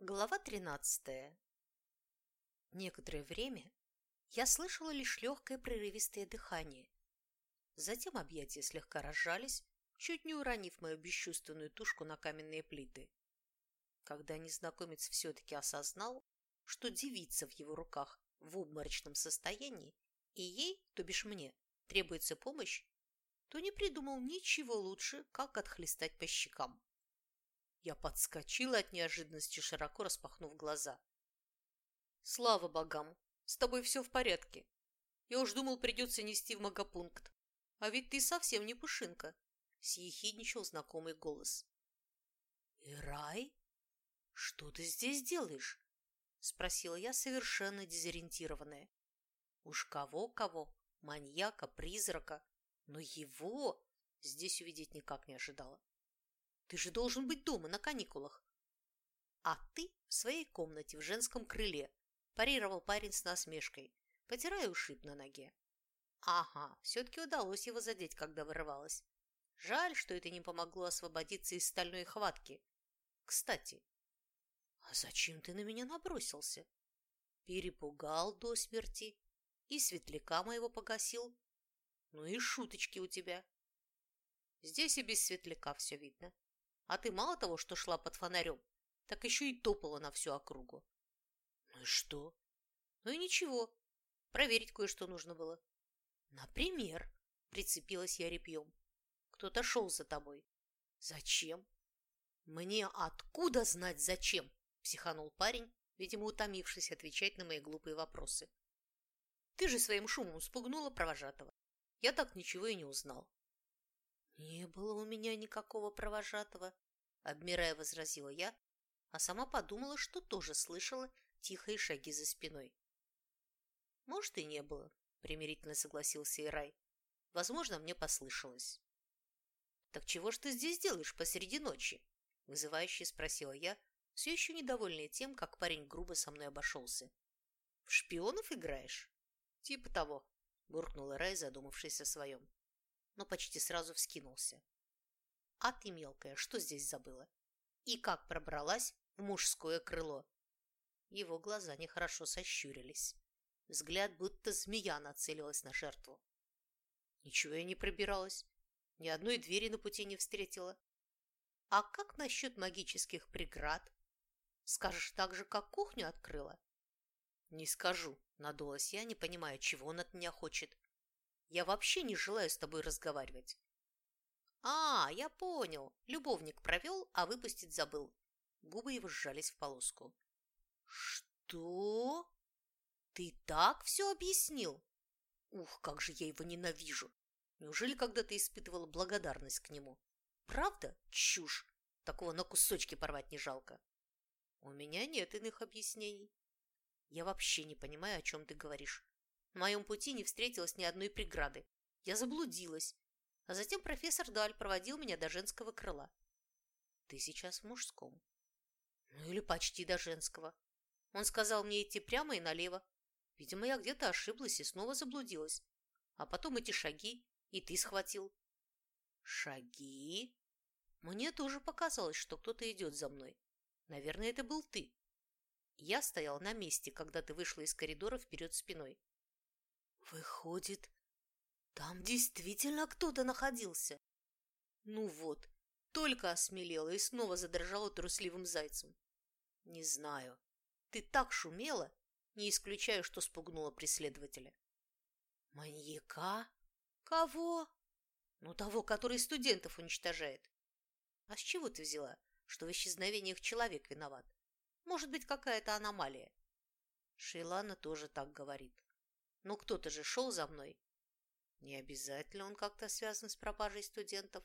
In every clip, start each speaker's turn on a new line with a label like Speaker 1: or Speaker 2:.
Speaker 1: Глава 13. Некоторое время я слышала лишь легкое прерывистое дыхание. Затем объятия слегка разжались, чуть не уронив мою бесчувственную тушку на каменные плиты. Когда незнакомец все-таки осознал, что девица в его руках в обморочном состоянии, и ей, то бишь мне, требуется помощь, то не придумал ничего лучше, как отхлестать по щекам. Я подскочила от неожиданности, широко распахнув глаза. «Слава богам! С тобой все в порядке. Я уж думал, придется нести в магопункт. А ведь ты совсем не пушинка!» — съехидничал знакомый голос. «Ирай, что ты здесь делаешь?» — спросила я, совершенно дезориентированная. Уж кого-кого, маньяка, призрака, но его здесь увидеть никак не ожидала. Ты же должен быть дома на каникулах. А ты в своей комнате в женском крыле, парировал парень с насмешкой, потирая ушиб на ноге. Ага, все-таки удалось его задеть, когда вырывалась. Жаль, что это не помогло освободиться из стальной хватки. Кстати, а зачем ты на меня набросился? Перепугал до смерти и светляка моего погасил. Ну и шуточки у тебя. Здесь и без светляка все видно. А ты мало того, что шла под фонарем, так еще и топала на всю округу. Ну и что? Ну и ничего. Проверить кое-что нужно было. Например, прицепилась я репьем. Кто-то шел за тобой. Зачем? Мне откуда знать зачем? Психанул парень, видимо, утомившись отвечать на мои глупые вопросы. Ты же своим шумом спугнула провожатого. Я так ничего и не узнал. «Не было у меня никакого провожатого», — обмирая возразила я, а сама подумала, что тоже слышала тихие шаги за спиной. «Может, и не было», — примирительно согласился Ирай. «Возможно, мне послышалось». «Так чего ж ты здесь делаешь посреди ночи?» — вызывающе спросила я, все еще недовольная тем, как парень грубо со мной обошелся. «В шпионов играешь?» «Типа того», — буркнул Ирай, задумавшись о своем но почти сразу вскинулся. «А ты, мелкая, что здесь забыла? И как пробралась в мужское крыло?» Его глаза нехорошо сощурились. Взгляд будто змея нацелилась на жертву. Ничего я не пробиралась. Ни одной двери на пути не встретила. А как насчет магических преград? Скажешь так же, как кухню открыла? Не скажу, надулась я, не понимая, чего он от меня хочет. Я вообще не желаю с тобой разговаривать. А, я понял. Любовник провел, а выпустить забыл. Губы его сжались в полоску. Что? Ты так все объяснил? Ух, как же я его ненавижу. Неужели когда-то испытывала благодарность к нему? Правда? Чушь. Такого на кусочки порвать не жалко. У меня нет иных объяснений. Я вообще не понимаю, о чем ты говоришь. На моем пути не встретилось ни одной преграды. Я заблудилась. А затем профессор Даль проводил меня до женского крыла. Ты сейчас в мужском. Ну или почти до женского. Он сказал мне идти прямо и налево. Видимо, я где-то ошиблась и снова заблудилась. А потом эти шаги, и ты схватил. Шаги? Мне тоже показалось, что кто-то идет за мной. Наверное, это был ты. Я стоял на месте, когда ты вышла из коридора вперед спиной. Выходит, там действительно кто-то находился. Ну вот, только осмелела и снова задрожала трусливым зайцем. Не знаю, ты так шумела, не исключаю, что спугнула преследователя. Маньяка? Кого? Ну, того, который студентов уничтожает. А с чего ты взяла, что в исчезновениях человек виноват? Может быть, какая-то аномалия? Шейлана тоже так говорит. Но кто-то же шел за мной. Не обязательно он как-то связан с пропажей студентов.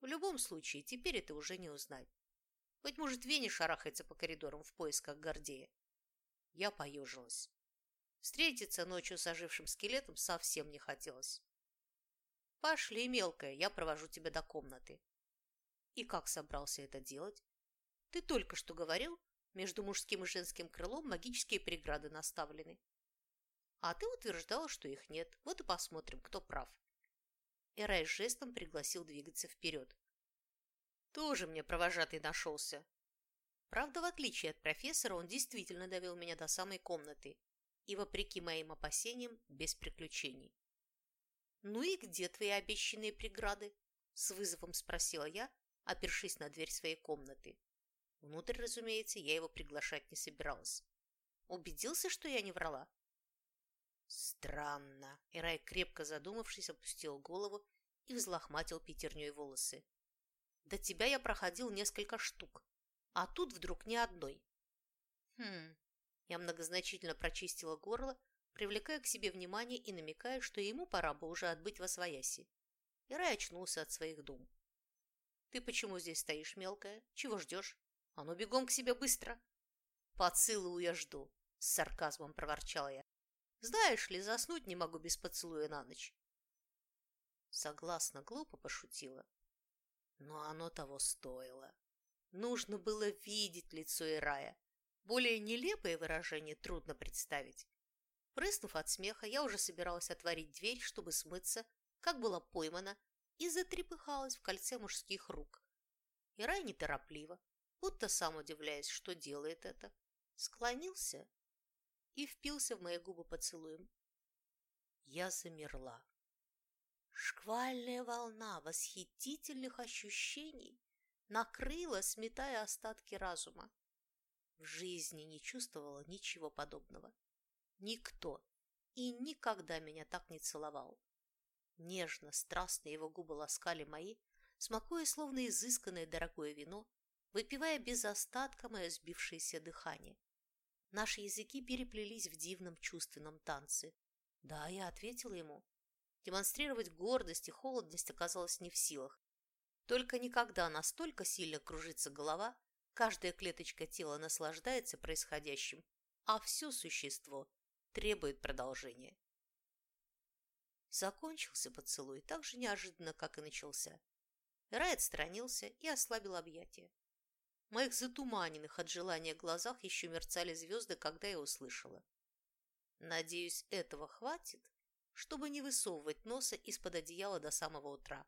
Speaker 1: В любом случае, теперь это уже не узнать. Быть может, Вене шарахается по коридорам в поисках Гордея. Я поежилась. Встретиться ночью с ожившим скелетом совсем не хотелось. Пошли, мелкая, я провожу тебя до комнаты. И как собрался это делать? Ты только что говорил, между мужским и женским крылом магические преграды наставлены. А ты утверждала, что их нет. Вот и посмотрим, кто прав. Эрай жестом пригласил двигаться вперед. Тоже мне провожатый нашелся. Правда, в отличие от профессора, он действительно довел меня до самой комнаты и, вопреки моим опасениям, без приключений. «Ну и где твои обещанные преграды?» – с вызовом спросила я, опершись на дверь своей комнаты. Внутрь, разумеется, я его приглашать не собиралась. Убедился, что я не врала? Странно. Ирай, крепко задумавшись, опустил голову и взлохматил пятерней волосы. До тебя я проходил несколько штук, а тут вдруг ни одной. Хм. Я многозначительно прочистила горло, привлекая к себе внимание и намекая, что ему пора бы уже отбыть во свояси. Ирай очнулся от своих дум. «Ты почему здесь стоишь, мелкая? Чего ждешь? А ну, бегом к себе быстро!» «Поцелую я жду!» – с сарказмом проворчала я. «Знаешь ли, заснуть не могу без поцелуя на ночь!» Согласно, глупо пошутила. Но оно того стоило. Нужно было видеть лицо Ирая. Более нелепое выражение трудно представить. Прыснув от смеха, я уже собиралась отворить дверь, чтобы смыться, как была поймана, и затрепыхалась в кольце мужских рук. Ирай неторопливо, будто сам удивляясь, что делает это, склонился и впился в мои губы поцелуем. Я замерла. Шквальная волна восхитительных ощущений накрыла, сметая остатки разума. В жизни не чувствовала ничего подобного. Никто и никогда меня так не целовал. Нежно, страстно его губы ласкали мои, смакуя словно изысканное дорогое вино, выпивая без остатка мое сбившееся дыхание. Наши языки переплелись в дивном чувственном танце. Да, я ответила ему. Демонстрировать гордость и холодность оказалось не в силах. Только никогда настолько сильно кружится голова, каждая клеточка тела наслаждается происходящим, а все существо требует продолжения. Закончился поцелуй так же неожиданно, как и начался. Рай отстранился и ослабил объятия. В моих затуманенных от желания глазах еще мерцали звезды, когда я услышала. Надеюсь, этого хватит, чтобы не высовывать носа из-под одеяла до самого утра.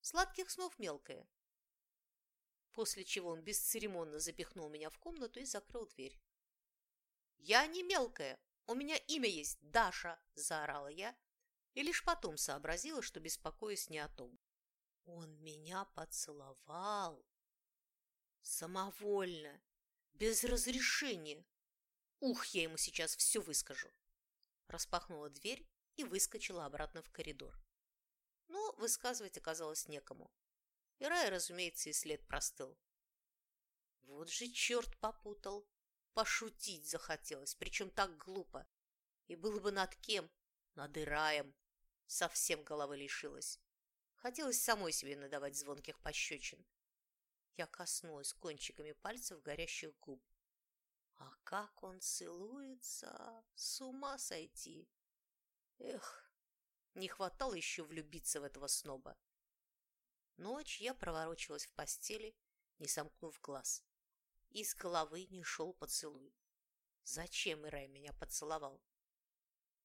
Speaker 1: Сладких снов мелкая. После чего он бесцеремонно запихнул меня в комнату и закрыл дверь. «Я не мелкая, у меня имя есть Даша!» – заорала я, и лишь потом сообразила, что беспокоюсь не о том. Он меня поцеловал. Самовольно, без разрешения. Ух, я ему сейчас все выскажу. Распахнула дверь и выскочила обратно в коридор. Но высказывать оказалось некому. И Рай, разумеется, и след простыл. Вот же черт попутал. Пошутить захотелось, причем так глупо. И было бы над кем? Над Ираем. Совсем головы лишилась. Хотелось самой себе надавать звонких пощечин. Я коснулась кончиками пальцев горящих губ. А как он целуется! С ума сойти! Эх, не хватало еще влюбиться в этого сноба. Ночь я проворочилась в постели, не сомкнув глаз. Из головы не шел поцелуй. Зачем Ирай меня поцеловал?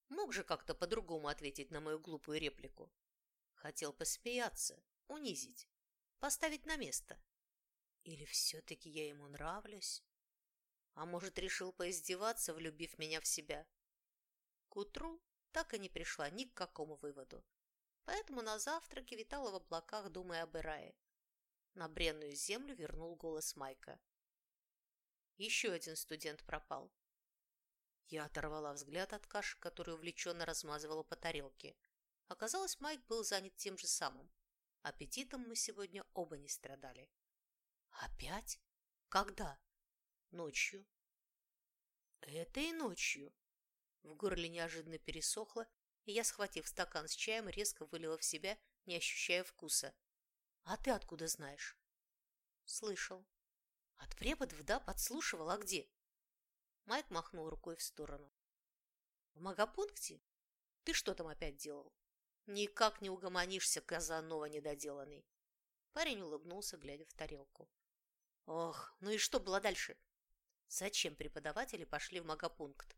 Speaker 1: Мог же как-то по-другому ответить на мою глупую реплику. Хотел посмеяться, унизить, поставить на место. Или все-таки я ему нравлюсь? А может, решил поиздеваться, влюбив меня в себя? К утру так и не пришла ни к какому выводу. Поэтому на завтраке витала в облаках, думая об Ирае. На бренную землю вернул голос Майка. Еще один студент пропал. Я оторвала взгляд от каши, которую увлеченно размазывала по тарелке. Оказалось, Майк был занят тем же самым. Аппетитом мы сегодня оба не страдали. Опять? Когда? Ночью. Этой ночью. В горле неожиданно пересохло, и я, схватив стакан с чаем, резко вылила в себя, не ощущая вкуса. А ты откуда знаешь? Слышал. От преподов, да, подслушивал, а где? Майк махнул рукой в сторону. «В магопункте? Ты что там опять делал?» «Никак не угомонишься, Казанова недоделанный!» Парень улыбнулся, глядя в тарелку. «Ох, ну и что было дальше?» Зачем преподаватели пошли в магопункт?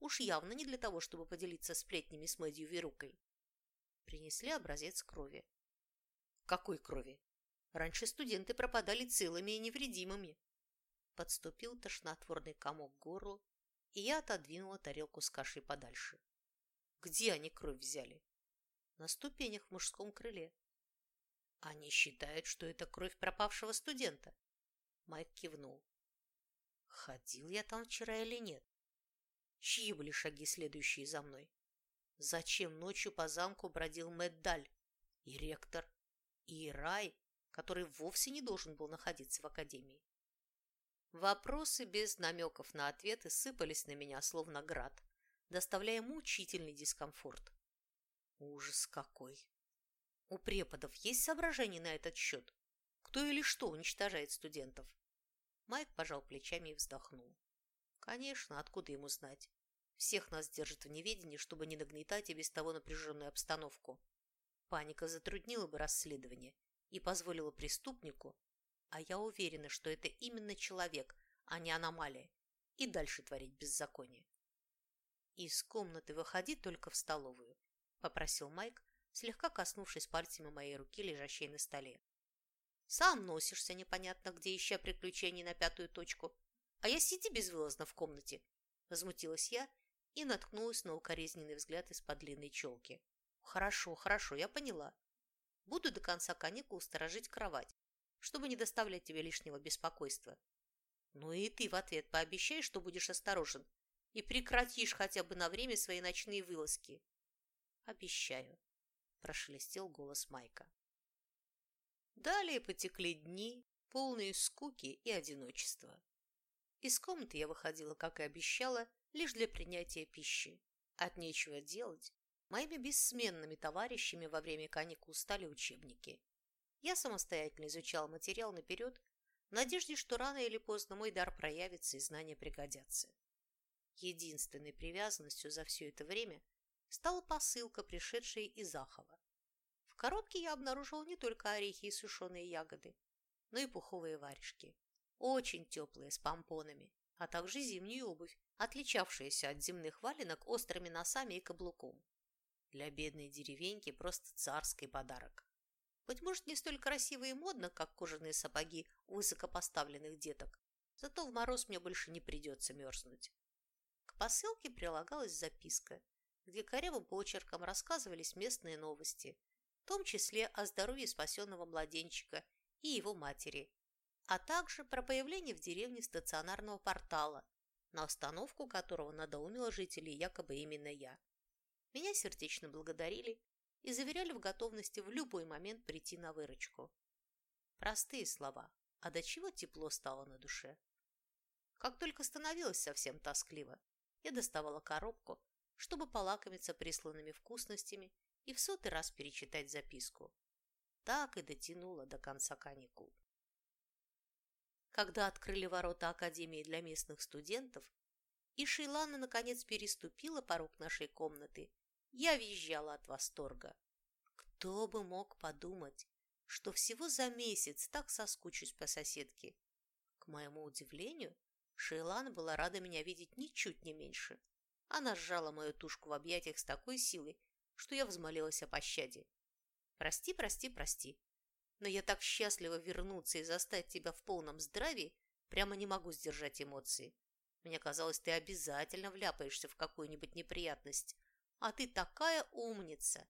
Speaker 1: Уж явно не для того, чтобы поделиться сплетнями с Мэдью Верукой. Принесли образец крови. Какой крови? Раньше студенты пропадали целыми и невредимыми. Подступил тошнотворный комок к горлу, и я отодвинула тарелку с кашей подальше. Где они кровь взяли? На ступенях в мужском крыле. Они считают, что это кровь пропавшего студента. Майк кивнул. Ходил я там вчера или нет? Чьи были шаги, следующие за мной? Зачем ночью по замку бродил Мэтт Даль? И ректор, и Рай, который вовсе не должен был находиться в академии. Вопросы без намеков на ответы сыпались на меня, словно град, доставляя мучительный дискомфорт. Ужас какой! У преподов есть соображения на этот счет? Кто или что уничтожает студентов? Майк пожал плечами и вздохнул. Конечно, откуда ему знать? Всех нас держат в неведении, чтобы не нагнетать и без того напряженную обстановку. Паника затруднила бы расследование и позволила преступнику, а я уверена, что это именно человек, а не аномалия, и дальше творить беззаконие. «Из комнаты выходи только в столовую», – попросил Майк, слегка коснувшись пальцами моей руки, лежащей на столе. «Сам носишься непонятно где, ища приключений на пятую точку, а я сиди безвылазно в комнате», – возмутилась я и наткнулась на укоризненный взгляд из-под длинной челки. «Хорошо, хорошо, я поняла. Буду до конца каникул сторожить кровать, чтобы не доставлять тебе лишнего беспокойства. Ну и ты в ответ пообещай, что будешь осторожен и прекратишь хотя бы на время свои ночные вылазки». «Обещаю», – прошелестел голос Майка. Далее потекли дни, полные скуки и одиночества. Из комнаты я выходила, как и обещала, лишь для принятия пищи. От нечего делать, моими бессменными товарищами во время каникул стали учебники. Я самостоятельно изучала материал наперед, в надежде, что рано или поздно мой дар проявится и знания пригодятся. Единственной привязанностью за все это время стала посылка, пришедшая из Ахова. В коробке я обнаружила не только орехи и сушеные ягоды, но и пуховые варежки, очень теплые, с помпонами, а также зимнюю обувь, отличавшаяся от земных валенок острыми носами и каблуком. Для бедной деревеньки просто царский подарок. Быть может, не столь красиво и модно, как кожаные сапоги у высокопоставленных деток, зато в мороз мне больше не придется мерзнуть. К посылке прилагалась записка, где корявым почерком рассказывались местные новости, в том числе о здоровье спасенного младенчика и его матери, а также про появление в деревне стационарного портала, на установку которого надоумила жителей якобы именно я. Меня сердечно благодарили и заверяли в готовности в любой момент прийти на выручку. Простые слова, а до чего тепло стало на душе. Как только становилось совсем тоскливо, я доставала коробку, чтобы полакомиться присланными вкусностями и в сотый раз перечитать записку. Так и дотянула до конца каникул. Когда открыли ворота Академии для местных студентов, и Шейлана наконец переступила порог нашей комнаты, я визжала от восторга. Кто бы мог подумать, что всего за месяц так соскучусь по соседке. К моему удивлению, Шейлана была рада меня видеть ничуть не меньше. Она сжала мою тушку в объятиях с такой силой, что я взмолилась о пощаде. «Прости, прости, прости но я так счастлива вернуться и застать тебя в полном здравии, прямо не могу сдержать эмоции. Мне казалось, ты обязательно вляпаешься в какую-нибудь неприятность. А ты такая умница.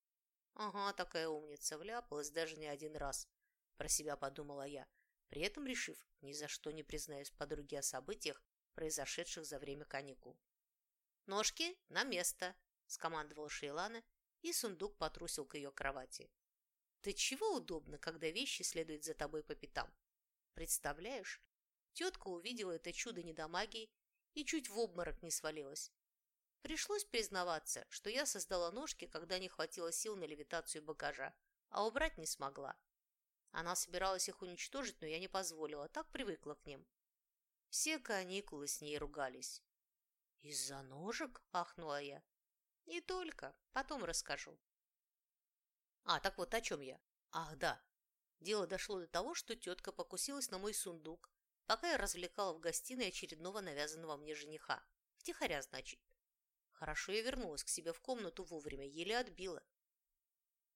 Speaker 1: Ага, такая умница, вляпалась даже не один раз. Про себя подумала я, при этом решив, ни за что не признаюсь подруге о событиях, произошедших за время каникул. «Ножки на место!» – скомандовала Шейлана, и сундук потрусил к ее кровати. Ты чего удобно, когда вещи следуют за тобой по пятам? Представляешь? Тетка увидела это чудо недомагии и чуть в обморок не свалилась. Пришлось признаваться, что я создала ножки, когда не хватило сил на левитацию багажа, а убрать не смогла. Она собиралась их уничтожить, но я не позволила, так привыкла к ним. Все каникулы с ней ругались. «Из-за ножек?» – ахнула я. «Не только. Потом расскажу. А, так вот, о чем я? Ах, да. Дело дошло до того, что тетка покусилась на мой сундук, пока я развлекала в гостиной очередного навязанного мне жениха. Втихаря, значит. Хорошо я вернулась к себе в комнату вовремя, еле отбила.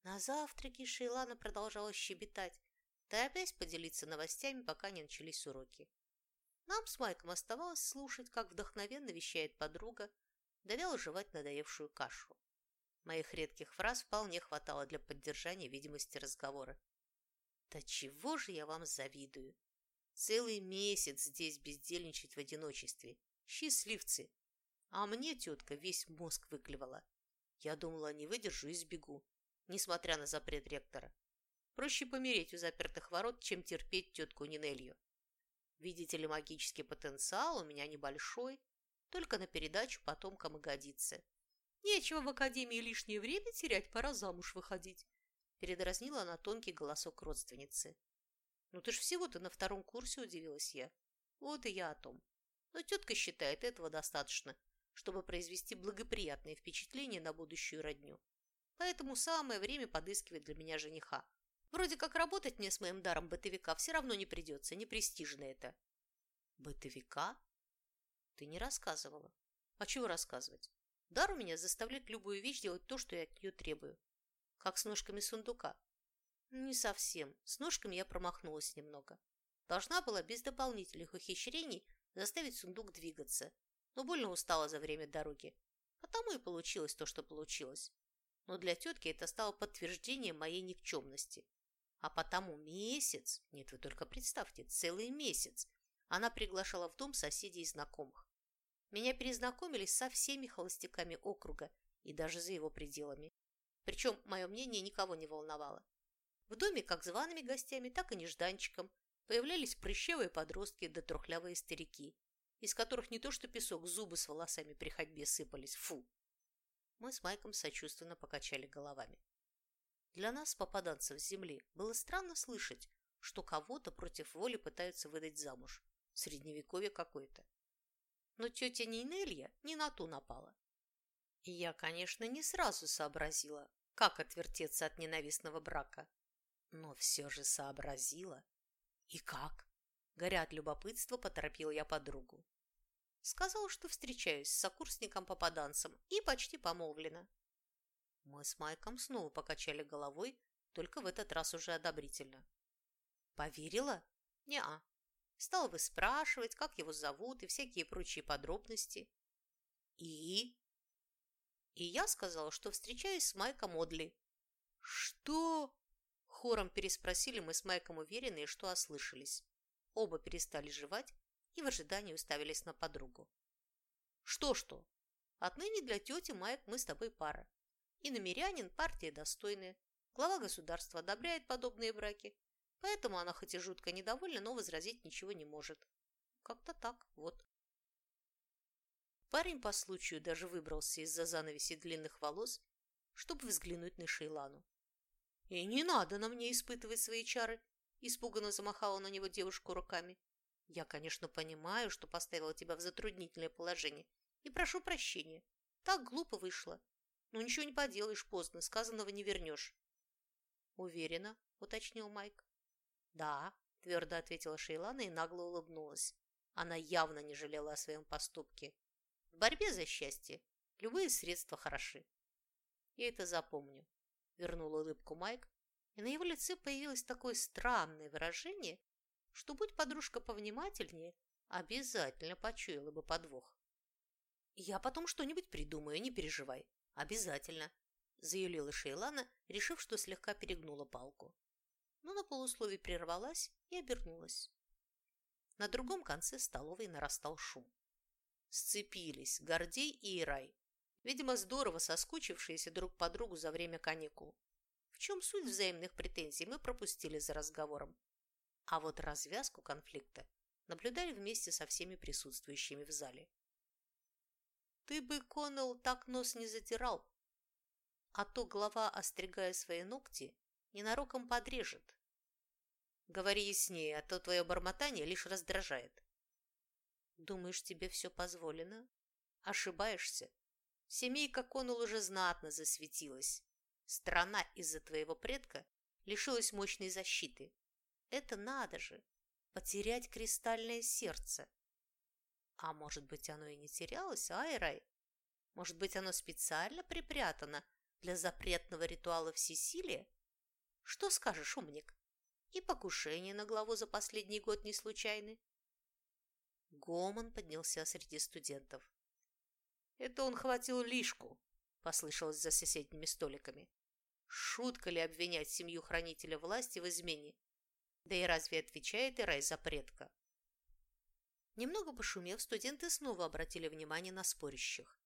Speaker 1: На завтраке Шейлана продолжала щебетать, да опять поделиться новостями, пока не начались уроки. Нам с Майком оставалось слушать, как вдохновенно вещает подруга, довела жевать надоевшую кашу. Моих редких фраз вполне хватало для поддержания видимости разговора. «Да чего же я вам завидую? Целый месяц здесь бездельничать в одиночестве. Счастливцы! А мне тетка весь мозг выклевала. Я думала, не выдержу и сбегу, несмотря на запрет ректора. Проще помереть у запертых ворот, чем терпеть тетку Нинелью. Видите ли, магический потенциал у меня небольшой, только на передачу потомкам и годится. Нечего в академии лишнее время терять, пора замуж выходить. Передразнила она тонкий голосок родственницы. Ну ты ж всего-то на втором курсе, удивилась я. Вот и я о том. Но тетка считает этого достаточно, чтобы произвести благоприятное впечатление на будущую родню. Поэтому самое время подыскивать для меня жениха. Вроде как работать мне с моим даром бытовика все равно не придется, не престижно это. Бытовика? Ты не рассказывала. А чего рассказывать? Дар у меня заставляет любую вещь делать то, что я от нее требую. Как с ножками сундука. Не совсем. С ножками я промахнулась немного. Должна была без дополнительных ухищрений заставить сундук двигаться, но больно устала за время дороги. Потому и получилось то, что получилось. Но для тетки это стало подтверждением моей никчемности. А потому месяц, нет, вы только представьте, целый месяц, она приглашала в дом соседей и знакомых. Меня перезнакомились со всеми холостяками округа и даже за его пределами. Причем мое мнение никого не волновало. В доме как зваными гостями, так и нежданчиком появлялись прыщевые подростки да трухлявые старики, из которых не то что песок, зубы с волосами при ходьбе сыпались. Фу! Мы с Майком сочувственно покачали головами. Для нас, попаданцев с земли, было странно слышать, что кого-то против воли пытаются выдать замуж. Средневековье какое-то. Но тетя Нинелья не на ту напала. И я, конечно, не сразу сообразила, как отвертеться от ненавистного брака. Но все же сообразила. И как? Горя от любопытства, поторопила я подругу. Сказала, что встречаюсь с сокурсником-попаданцем и почти помолвлена. Мы с Майком снова покачали головой, только в этот раз уже одобрительно. Поверила? Не-а. Стала бы спрашивать, как его зовут и всякие прочие подробности. И? И я сказала, что встречаюсь с Майком Одли. Что? Хором переспросили мы с Майком уверенные, что ослышались. Оба перестали жевать и в ожидании уставились на подругу. Что-что? Отныне для тети Майк мы с тобой пара. И намерянин партия достойная. Глава государства одобряет подобные браки, поэтому она хоть и жутко недовольна, но возразить ничего не может. Как-то так, вот. Парень по случаю даже выбрался из-за занавеси длинных волос, чтобы взглянуть на Шейлану. «И не надо на мне испытывать свои чары!» Испуганно замахала на него девушку руками. «Я, конечно, понимаю, что поставила тебя в затруднительное положение, и прошу прощения. Так глупо вышло. Но ничего не поделаешь поздно, сказанного не вернешь». «Уверена?» – уточнил Майк. «Да», – твердо ответила Шейлана и нагло улыбнулась. Она явно не жалела о своем поступке. В борьбе за счастье любые средства хороши. Я это запомню. Вернул улыбку Майк, и на его лице появилось такое странное выражение, что, будь подружка повнимательнее, обязательно почуяла бы подвох. «Я потом что-нибудь придумаю, не переживай. Обязательно», – заявила Шейлана, решив, что слегка перегнула палку. Но на полуслове прервалась и обернулась. На другом конце столовой нарастал шум. Сцепились Гордей и Ирай, видимо, здорово соскучившиеся друг по другу за время каникул. В чем суть взаимных претензий, мы пропустили за разговором. А вот развязку конфликта наблюдали вместе со всеми присутствующими в зале. «Ты бы, Коннелл, так нос не затирал, а то глава, остригая свои ногти, ненароком подрежет. Говори яснее, а то твое бормотание лишь раздражает. Думаешь, тебе все позволено? Ошибаешься. Семейка Конул уже знатно засветилась. Страна из-за твоего предка лишилась мощной защиты. Это надо же, потерять кристальное сердце. А может быть, оно и не терялось, Айрай? Может быть, оно специально припрятано для запретного ритуала всесилия? Что скажешь, умник? И покушение на главу за последний год не случайны. Гомон поднялся среди студентов. «Это он хватил лишку», – послышалось за соседними столиками. Шутка ли обвинять семью хранителя власти в измене? Да и разве отвечает Ирай за предка? Немного пошумев, студенты снова обратили внимание на спорящих.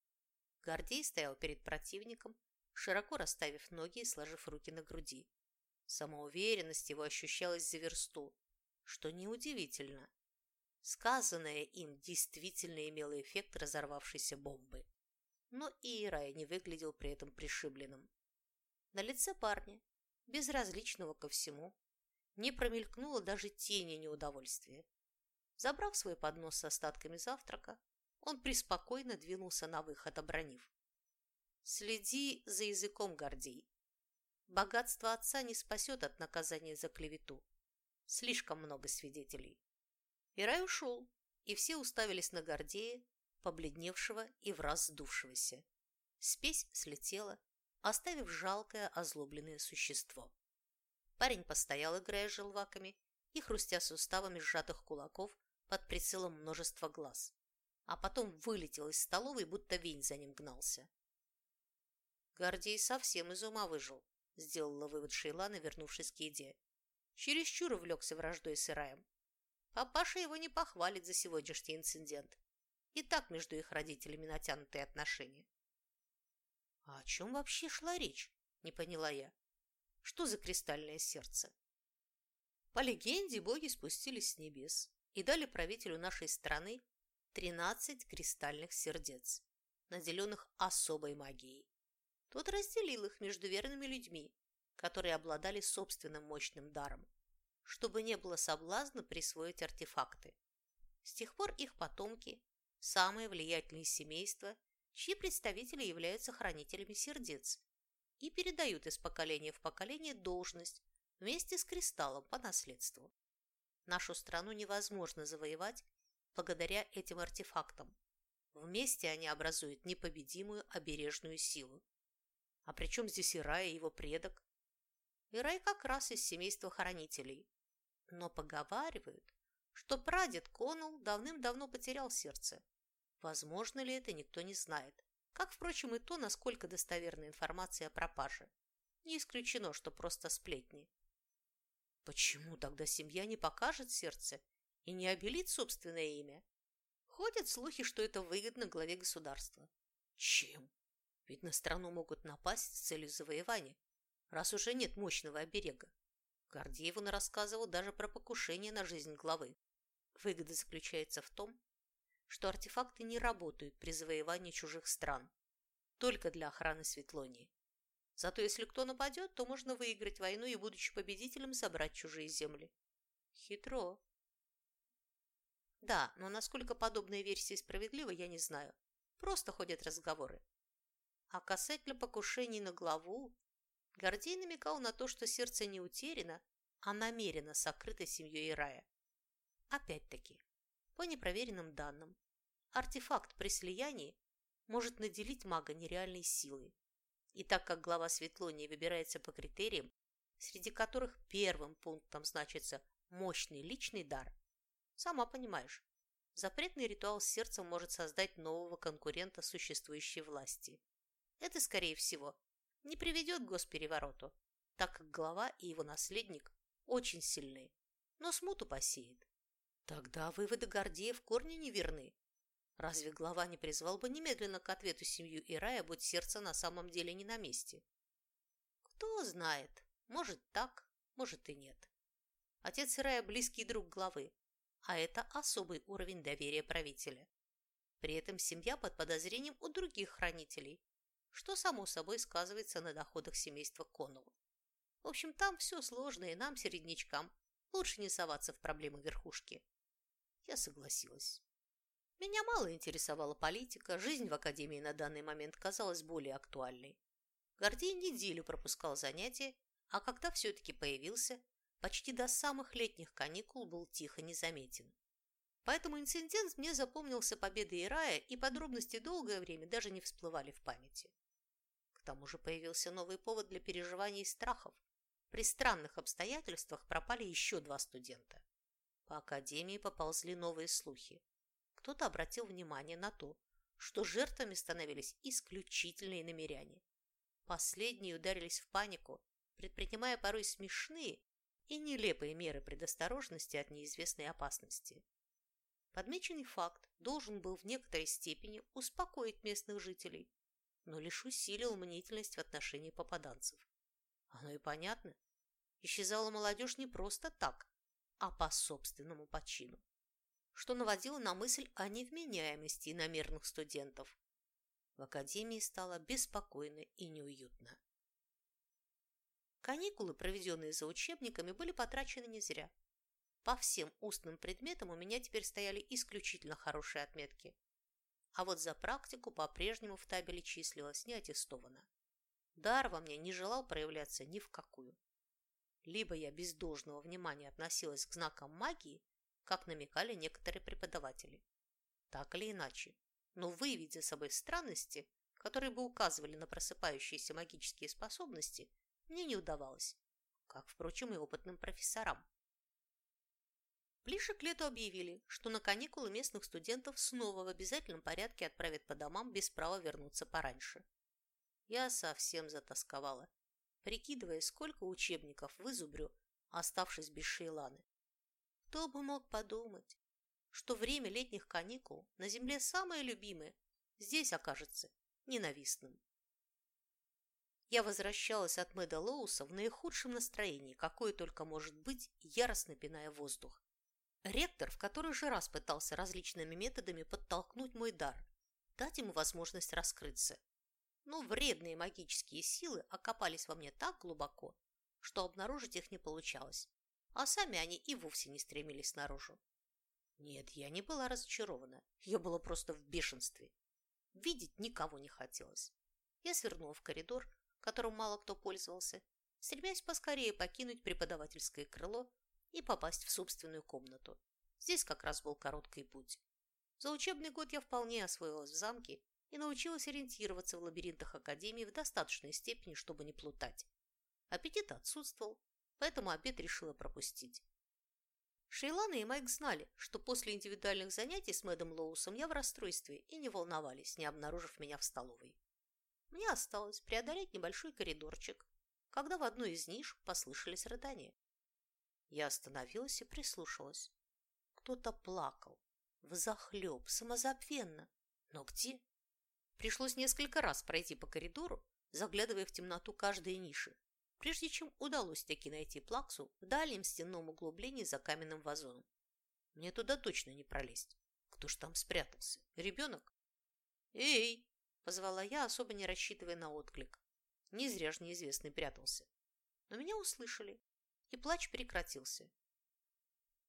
Speaker 1: Гордей стоял перед противником, широко расставив ноги и сложив руки на груди. Самоуверенность его ощущалась за версту, что неудивительно. Сказанное им действительно имело эффект разорвавшейся бомбы. Но и Ирай не выглядел при этом пришибленным. На лице парня, безразличного ко всему, не промелькнуло даже тени неудовольствия. Забрав свой поднос с остатками завтрака, он преспокойно двинулся на выход, обронив. «Следи за языком, Гордей. Богатство отца не спасет от наказания за клевету. Слишком много свидетелей». И рай ушел, и все уставились на Гордея, побледневшего и враз сдувшегося. Спесь слетела, оставив жалкое озлобленное существо. Парень постоял, играя желваками и хрустя суставами сжатых кулаков под прицелом множества глаз, а потом вылетел из столовой, будто вень за ним гнался. Гордей совсем из ума выжил, сделала вывод Шейлана, вернувшись к еде. Чересчур увлекся враждой с Ираем. Папаша его не похвалит за сегодняшний инцидент. И так между их родителями натянутые отношения. А о чем вообще шла речь? Не поняла я. Что за кристальное сердце? По легенде, боги спустились с небес и дали правителю нашей страны 13 кристальных сердец, наделенных особой магией. Тот разделил их между верными людьми, которые обладали собственным мощным даром, чтобы не было соблазна присвоить артефакты. С тех пор их потомки – самые влиятельные семейства чьи представители являются хранителями сердец и передают из поколения в поколение должность вместе с кристаллом по наследству. Нашу страну невозможно завоевать благодаря этим артефактам. Вместе они образуют непобедимую обережную силу. А при чем здесь Ирай и его предок? Ирай как раз из семейства хранителей. Но поговаривают, что прадед Конул давным-давно потерял сердце Возможно ли это, никто не знает. Как, впрочем, и то, насколько достоверна информация о пропаже. Не исключено, что просто сплетни. Почему тогда семья не покажет сердце и не обелит собственное имя? Ходят слухи, что это выгодно главе государства. Чем? Ведь на страну могут напасть с целью завоевания, раз уже нет мощного оберега. Гордееву рассказывал даже про покушение на жизнь главы. Выгода заключается в том, что артефакты не работают при завоевании чужих стран, только для охраны Светлонии. Зато если кто нападет, то можно выиграть войну и, будучи победителем, собрать чужие земли. Хитро. Да, но насколько подобные версии справедливы, я не знаю. Просто ходят разговоры. А касательно покушений на главу, Гордей намекал на то, что сердце не утеряно, а намеренно сокрыто семьей Ирая. Опять-таки, по непроверенным данным, артефакт при слиянии может наделить мага нереальной силой. И так как глава Светлонии выбирается по критериям, среди которых первым пунктом значится мощный личный дар, сама понимаешь, запретный ритуал с сердцем может создать нового конкурента существующей власти. Это, скорее всего, не приведет к госперевороту, так как глава и его наследник очень сильны, но смуту посеет. Тогда выводы Гордея в корне не верны. Разве глава не призвал бы немедленно к ответу семью Ирая, будь сердце на самом деле не на месте? Кто знает, может так, может и нет. Отец Ирая – близкий друг главы, а это особый уровень доверия правителя. При этом семья под подозрением у других хранителей, что само собой сказывается на доходах семейства Коннелл. В общем, там все сложно, и нам, середнячкам, лучше не соваться в проблемы верхушки. Я согласилась. Меня мало интересовала политика, жизнь в академии на данный момент казалась более актуальной. Гордей неделю пропускал занятия, а когда все-таки появился, почти до самых летних каникул был тихо незаметен. Поэтому инцидент мне запомнился победой Ирая, и подробности долгое время даже не всплывали в памяти. Тому же появился новый повод для переживаний и страхов. При странных обстоятельствах пропали еще два студента. По академии поползли новые слухи. кто-то обратил внимание на то, что жертвами становились исключительные намеряне. Последние ударились в панику, предпринимая порой смешные и нелепые меры предосторожности от неизвестной опасности. Подмеченный факт должен был в некоторой степени успокоить местных жителей, но лишь усилил мнительность в отношении попаданцев. Оно и понятно. Исчезала молодежь не просто так, а по собственному почину, что наводило на мысль о невменяемости иномерных студентов. В академии стало беспокойно и неуютно. Каникулы, проведенные за учебниками, были потрачены не зря. По всем устным предметам у меня теперь стояли исключительно хорошие отметки. А вот за практику по-прежнему в табеле числилось не аттестовано. Дар во мне не желал проявляться ни в какую. Либо я без должного внимания относилась к знакам магии, как намекали некоторые преподаватели. Так или иначе, но выявить за собой странности, которые бы указывали на просыпающиеся магические способности, мне не удавалось, как, впрочем, и опытным профессорам. Ближе к лету объявили, что на каникулы местных студентов снова в обязательном порядке отправят по домам без права вернуться пораньше. Я совсем затасковала прикидывая, сколько учебников вызубрю, оставшись без Шейланы. Кто бы мог подумать, что время летних каникул на земле самое любимое здесь окажется ненавистным. Я возвращалась от Мэда Лоуса в наихудшем настроении, какое только может быть, яростно пиная воздух. Ректор в который же раз пытался различными методами подтолкнуть мой дар, дать ему возможность раскрыться но вредные магические силы окопались во мне так глубоко, что обнаружить их не получалось, а сами они и вовсе не стремились наружу. Нет, я не была разочарована, я была просто в бешенстве. Видеть никого не хотелось. Я свернула в коридор, которым мало кто пользовался, стремясь поскорее покинуть преподавательское крыло и попасть в собственную комнату. Здесь как раз был короткий путь. За учебный год я вполне освоилась в замке и научилась ориентироваться в лабиринтах Академии в достаточной степени, чтобы не плутать. Аппетит отсутствовал, поэтому обед решила пропустить. Шейлана и Майк знали, что после индивидуальных занятий с Мэдом Лоусом я в расстройстве и не волновались, не обнаружив меня в столовой. Мне осталось преодолеть небольшой коридорчик, когда в одной из ниш послышались рыдания. Я остановилась и прислушалась. Кто-то плакал, взахлеб, самозабвенно. Но где? Пришлось несколько раз пройти по коридору, заглядывая в темноту каждой ниши, прежде чем удалось таки найти плаксу в дальнем стенном углублении за каменным вазоном. Мне туда точно не пролезть. Кто ж там спрятался? Ребенок? «Эй!» – позвала я, особо не рассчитывая на отклик. Не зря ж неизвестный прятался. Но меня услышали, и плач прекратился.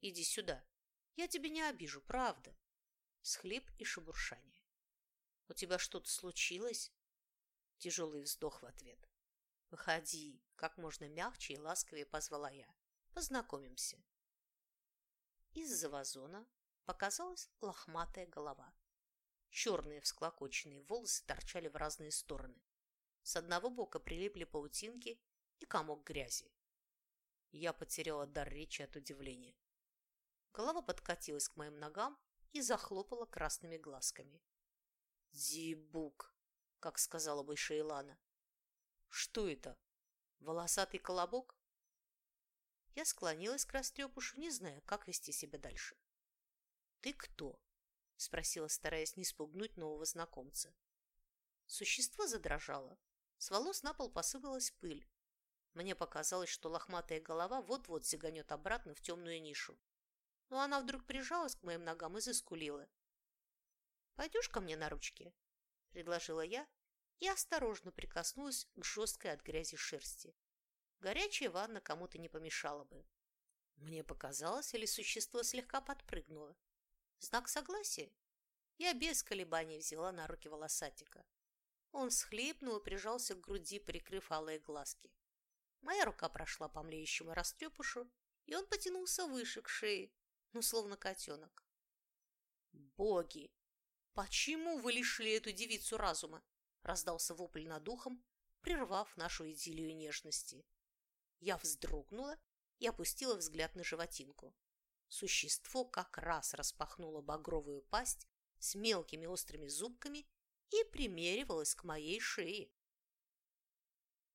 Speaker 1: «Иди сюда. Я тебя не обижу, правда?» Схлип и шебуршание. «У тебя что-то случилось?» Тяжелый вздох в ответ. «Выходи!» – как можно мягче и ласковее позвала я. «Познакомимся». Из-за вазона показалась лохматая голова. Черные всклокоченные волосы торчали в разные стороны. С одного бока прилипли паутинки и комок грязи. Я потеряла дар речи от удивления. Голова подкатилась к моим ногам и захлопала красными глазками. «Дибук», как сказала бы Шейлана. «Что это? Волосатый колобок?» Я склонилась к растрепушу, не зная, как вести себя дальше. «Ты кто?» – спросила, стараясь не спугнуть нового знакомца. Существо задрожало. С волос на пол посыпалась пыль. Мне показалось, что лохматая голова вот-вот сиганет обратно в темную нишу. Но она вдруг прижалась к моим ногам и заскулила. «Пойдешь ко мне на ручки?» – предложила я и осторожно прикоснулась к жесткой от грязи шерсти. Горячая ванна кому-то не помешала бы. Мне показалось, или существо слегка подпрыгнуло. Знак согласия? Я без колебаний взяла на руки волосатика. Он всхлипнул и прижался к груди, прикрыв алые глазки. Моя рука прошла по млеющему растрепушу, и он потянулся выше к шее, ну, словно котенок. Боги! «Почему вы лишили эту девицу разума?» – раздался вопль над ухом, прервав нашу идиллию нежности. Я вздрогнула и опустила взгляд на животинку. Существо как раз распахнуло багровую пасть с мелкими острыми зубками и примеривалось к моей шее.